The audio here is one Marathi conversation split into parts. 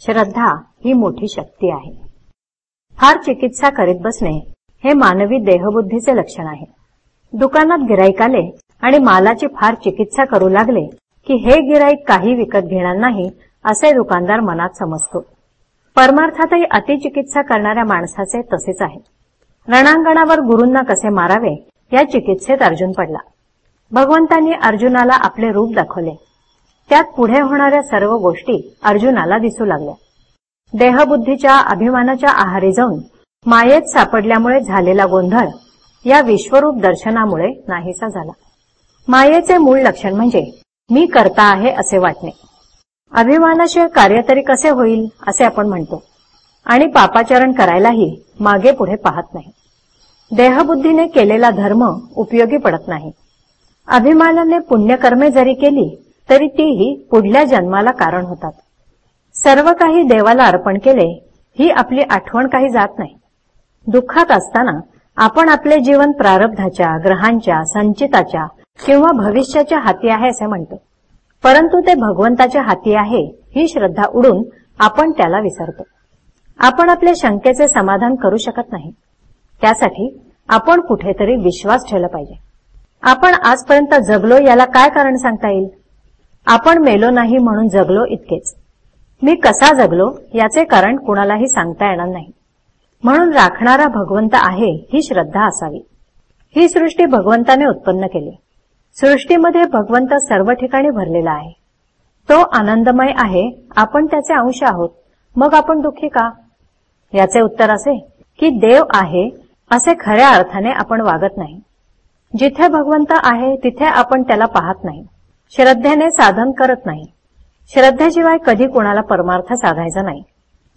श्रद्धा ही मोठी शक्ती आहे. फार चिकित्सा करीत बसणे हे मानवी देहबुद्धीचे लक्षण आहे. दुकानात गिराईक आले आणि मालाची फार चिकित्सा करू लागले की हे गिराईक काही विकत घेणार नाही असे दुकानदार मनात समजतो. परमार्थातही अतिचिकित्सा करणाऱ्या माणसाचे तसेच आहे. रणांगणावर गुरूंना कसे मारावे या चिकित्सेत अर्जुन पडला. भगवंतांनी अर्जुनाला आपले रूप दाखवले. त्यात पुढे होणाऱ्या सर्व गोष्टी अर्जुनाला दिसू लागल्या. देहबुद्धीच्या अभिमानाच्या आहारी जाऊन मायेत सापडल्यामुळे झालेला गोंधळ या विश्वरूप दर्शनामुळे नाहीसा झाला. मायेचे मूळ लक्षण म्हणजे मी करता आहे असे वाटणे. अभिमानाशिवाय कार्य तरी कसे होईल असे आपण म्हणतो. आणि पापाचरण करायलाही मागे पुढे पाहत नाही. देहबुद्धीने केलेला धर्म उपयोगी पडत नाही. अभिमानाने पुण्यकर्मे जरी केली तरी तीही पुढल्या जन्माला कारण होतात. सर्व काही देवाला अर्पण केले ही आपली आठवण काही जात नाही. दुःखात असताना आपण आपले जीवन प्रारब्धाच्या ग्रहांच्या संचिताच्या किंवा भविष्याच्या हाती आहे असे म्हणतो. परंतु ते भगवंताच्या हाती आहे ही श्रद्धा उडून आपण त्याला विसरतो. आपण आपल्या शंकेचे समाधान करू शकत नाही. त्यासाठी आपण कुठेतरी विश्वास ठेवला पाहिजे. आपण आजपर्यंत जगलो याला काय कारण सांगता येईल? आपण मेलो नाही म्हणून जगलो इतकेच. मी कसा जगलो याचे कारण कुणालाही सांगता येणार नाही. म्हणून राखणारा भगवंत आहे ही श्रद्धा असावी. ही सृष्टी भगवंताने उत्पन्न केली. सृष्टीमध्ये भगवंत सर्व ठिकाणी भरलेला आहे. तो आनंदमय आहे आपण त्याचे अंश आहोत. मग आपण दुःखी का? याचे उत्तर असे की देव आहे असे खऱ्या अर्थाने आपण वागत नाही. जिथे भगवंत आहे तिथे आपण त्याला पाहत नाही. श्रद्धेने साधन करत नाही. श्रद्धेशिवाय कधी कोणाला परमार्थ साधायचा नाही.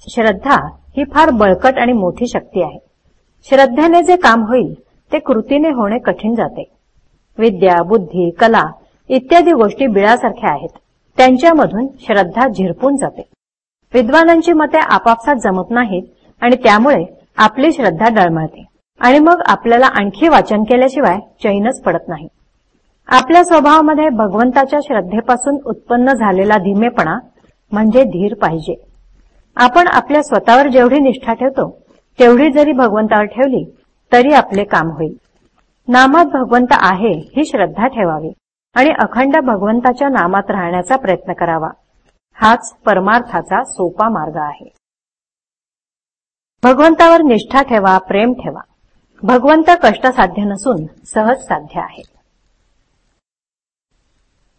श्रद्धा ही फार बळकट आणि मोठी शक्ती आहे. श्रद्धेने जे काम होईल ते कृतीने होणे कठीण जाते. विद्या बुद्धी कला इत्यादी गोष्टी बिळासारख्या आहेत. त्यांच्यामधून श्रद्धा झिरपून जाते. विद्वानांची मते आपापसात जमत नाहीत आणि त्यामुळे आपली श्रद्धा डळमळते. आणि मग आपल्याला आणखी वाचन केल्याशिवाय चैनच पडत नाही. आपल्या स्वभावामध्ये भगवंताच्या श्रद्धेपासून उत्पन्न झालेला धीमेपणा म्हणजे धीर पाहिजे. आपण आपल्या स्वतःवर जेवढी निष्ठा ठेवतो तेवढी जरी भगवंतावर ठेवली तरी आपले काम होईल. नामात भगवंत आहे ही श्रद्धा ठेवावी आणि अखंड भगवंताच्या नामात राहण्याचा प्रयत्न करावा. हाच परमार्थाचा सोपा मार्ग आहे. भगवंतावर निष्ठा ठेवा प्रेम ठेवा. भगवंत कष्टसाध्य नसून सहज साध्य आहे.